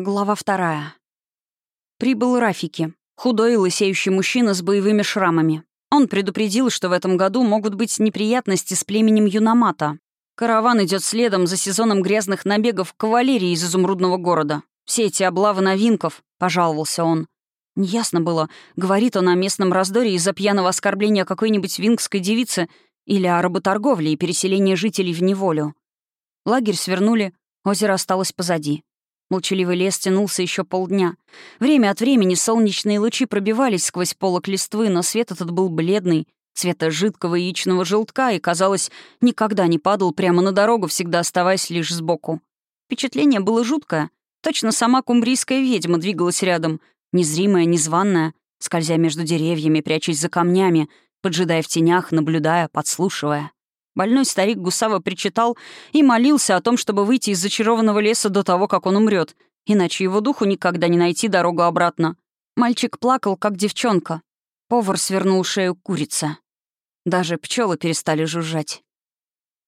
Глава вторая. Прибыл Рафики, худой и лысеющий мужчина с боевыми шрамами. Он предупредил, что в этом году могут быть неприятности с племенем Юнамата. Караван идет следом за сезоном грязных набегов кавалерии из изумрудного города. Все эти облавы новинков, — пожаловался он. Неясно было, говорит он о местном раздоре из-за пьяного оскорбления какой-нибудь вингской девицы или о работорговле и переселении жителей в неволю. Лагерь свернули, озеро осталось позади. Молчаливый лес тянулся еще полдня. Время от времени солнечные лучи пробивались сквозь полок листвы, но свет этот был бледный, цвета жидкого яичного желтка, и, казалось, никогда не падал прямо на дорогу, всегда оставаясь лишь сбоку. Впечатление было жуткое. Точно сама кумбрийская ведьма двигалась рядом, незримая, незваная, скользя между деревьями, прячась за камнями, поджидая в тенях, наблюдая, подслушивая. Больной старик Гусава причитал и молился о том, чтобы выйти из зачарованного леса до того, как он умрет, иначе его духу никогда не найти дорогу обратно. Мальчик плакал, как девчонка. Повар свернул шею курица. Даже пчелы перестали жужжать.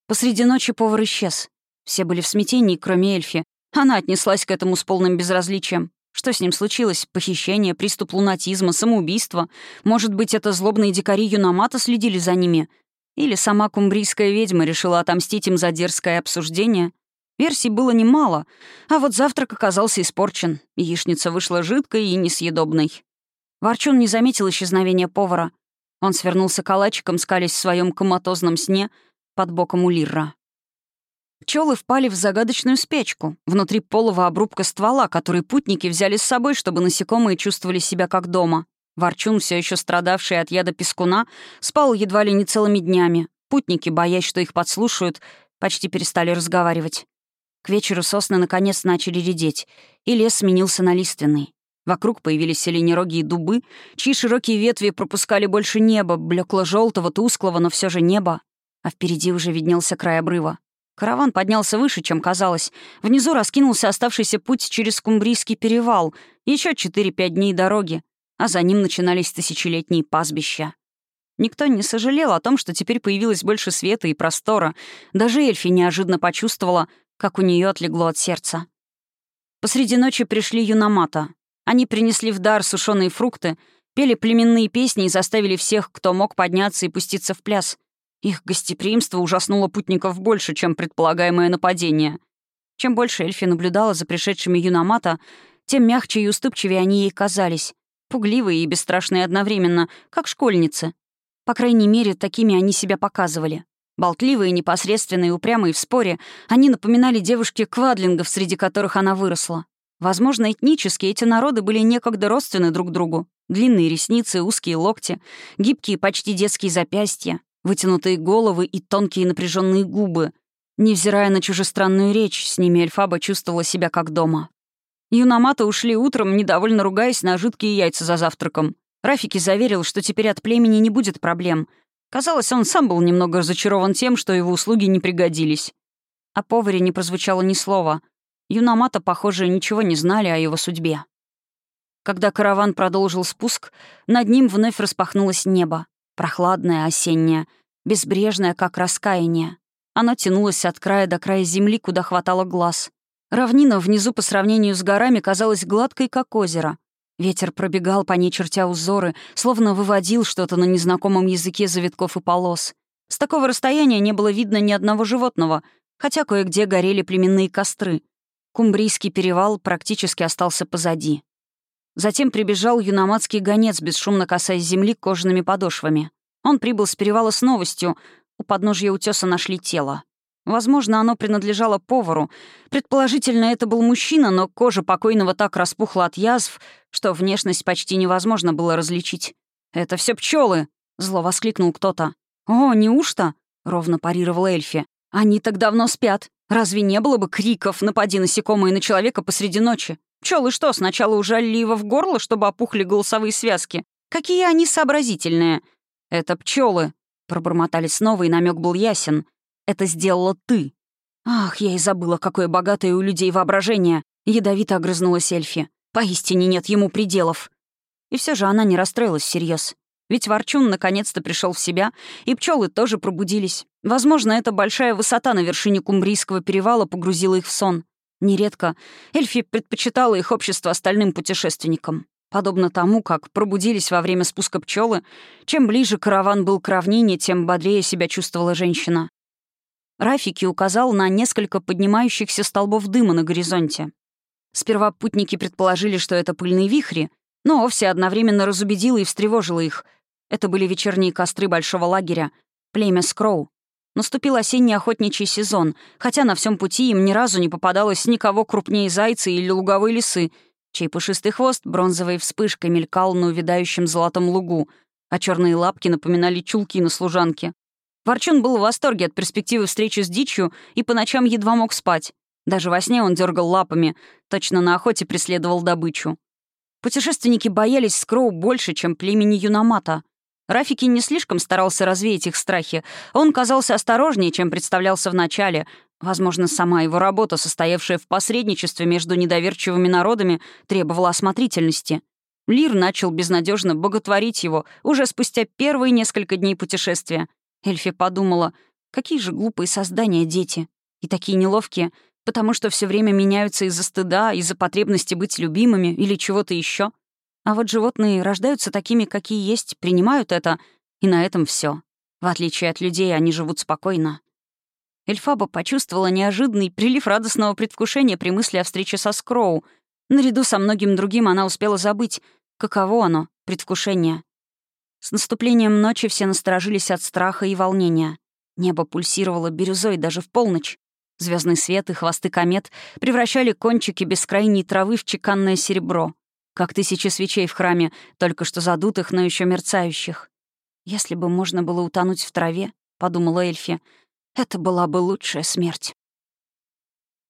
Посреди ночи повар исчез. Все были в смятении, кроме Эльфи. Она отнеслась к этому с полным безразличием. Что с ним случилось? Похищение, приступ лунатизма, самоубийство? Может быть, это злобные дикари Юномата следили за ними? Или сама кумбрийская ведьма решила отомстить им за дерзкое обсуждение? Версий было немало, а вот завтрак оказался испорчен. Яичница вышла жидкой и несъедобной. Ворчун не заметил исчезновения повара. Он свернулся калачиком, скалясь в своем коматозном сне под боком у Лирра. Пчелы впали в загадочную спячку, внутри полого обрубка ствола, который путники взяли с собой, чтобы насекомые чувствовали себя как дома. Ворчун, все еще страдавший от яда пескуна, спал едва ли не целыми днями. Путники, боясь, что их подслушают, почти перестали разговаривать. К вечеру сосны наконец начали редеть, и лес сменился на лиственный. Вокруг появились оленерогие дубы, чьи широкие ветви пропускали больше неба, блекло желтого тусклого, но все же неба. А впереди уже виднелся край обрыва. Караван поднялся выше, чем казалось. Внизу раскинулся оставшийся путь через Кумбрийский перевал. Еще 4-5 дней дороги а за ним начинались тысячелетние пастбища. Никто не сожалел о том, что теперь появилось больше света и простора. Даже Эльфи неожиданно почувствовала, как у нее отлегло от сердца. Посреди ночи пришли юномата. Они принесли в дар сушеные фрукты, пели племенные песни и заставили всех, кто мог подняться и пуститься в пляс. Их гостеприимство ужаснуло путников больше, чем предполагаемое нападение. Чем больше Эльфи наблюдала за пришедшими юномата, тем мягче и уступчивее они ей казались. Пугливые и бесстрашные одновременно, как школьницы. По крайней мере, такими они себя показывали. Болтливые, непосредственные, упрямые в споре, они напоминали девушке квадлингов, среди которых она выросла. Возможно, этнически эти народы были некогда родственны друг другу. Длинные ресницы, узкие локти, гибкие почти детские запястья, вытянутые головы и тонкие напряженные губы. Невзирая на чужестранную речь, с ними Эльфаба чувствовала себя как дома. Юноматы ушли утром, недовольно ругаясь на жидкие яйца за завтраком. Рафики заверил, что теперь от племени не будет проблем. Казалось, он сам был немного разочарован тем, что его услуги не пригодились. О поваре не прозвучало ни слова. Юномата, похоже, ничего не знали о его судьбе. Когда караван продолжил спуск, над ним вновь распахнулось небо. Прохладное, осеннее, безбрежное, как раскаяние. Оно тянулось от края до края земли, куда хватало глаз. Равнина внизу по сравнению с горами казалась гладкой, как озеро. Ветер пробегал по ней, чертя узоры, словно выводил что-то на незнакомом языке завитков и полос. С такого расстояния не было видно ни одного животного, хотя кое-где горели племенные костры. Кумбрийский перевал практически остался позади. Затем прибежал юномадский гонец, бесшумно касаясь земли кожаными подошвами. Он прибыл с перевала с новостью. У подножья утеса нашли тело. Возможно, оно принадлежало повару. Предположительно, это был мужчина, но кожа покойного так распухла от язв, что внешность почти невозможно было различить. «Это все пчелы! зло воскликнул кто-то. «О, неужто?» — ровно парировал Эльфи. «Они так давно спят. Разве не было бы криков «напади насекомые на человека» посреди ночи? Пчелы что, сначала ужалили его в горло, чтобы опухли голосовые связки? Какие они сообразительные!» «Это пчелы, пробормотали снова, и намек был ясен — это сделала ты». «Ах, я и забыла, какое богатое у людей воображение!» — ядовито огрызнулась Эльфи. «Поистине нет ему пределов». И все же она не расстроилась всерьез. Ведь Ворчун наконец-то пришел в себя, и пчелы тоже пробудились. Возможно, эта большая высота на вершине Кумбрийского перевала погрузила их в сон. Нередко Эльфи предпочитала их общество остальным путешественникам. Подобно тому, как пробудились во время спуска пчелы, чем ближе караван был к равнине, тем бодрее себя чувствовала женщина. Рафики указал на несколько поднимающихся столбов дыма на горизонте. Сперва путники предположили, что это пыльные вихри, но Овси одновременно разубедила и встревожила их. Это были вечерние костры большого лагеря, племя Скроу. Наступил осенний охотничий сезон, хотя на всем пути им ни разу не попадалось никого крупнее зайца или луговой лисы, чей пушистый хвост бронзовой вспышкой мелькал на увядающем золотом лугу, а черные лапки напоминали чулки на служанке. Ворчун был в восторге от перспективы встречи с дичью и по ночам едва мог спать. Даже во сне он дергал лапами, точно на охоте преследовал добычу. Путешественники боялись Скроу больше, чем племени Юномата. Рафики не слишком старался развеять их страхи. Он казался осторожнее, чем представлялся вначале. Возможно, сама его работа, состоявшая в посредничестве между недоверчивыми народами, требовала осмотрительности. Лир начал безнадежно боготворить его уже спустя первые несколько дней путешествия. Эльфи подумала, какие же глупые создания дети. И такие неловкие — потому что все время меняются из-за стыда, из-за потребности быть любимыми или чего-то еще. А вот животные рождаются такими, какие есть, принимают это, и на этом все. В отличие от людей, они живут спокойно. Эльфаба почувствовала неожиданный прилив радостного предвкушения при мысли о встрече со Скроу. Наряду со многим другим она успела забыть, каково оно, предвкушение. С наступлением ночи все насторожились от страха и волнения. Небо пульсировало бирюзой даже в полночь. Звездный свет и хвосты комет превращали кончики бескрайней травы в чеканное серебро, как тысячи свечей в храме, только что задутых, но еще мерцающих. «Если бы можно было утонуть в траве», — подумала Эльфи, — «это была бы лучшая смерть».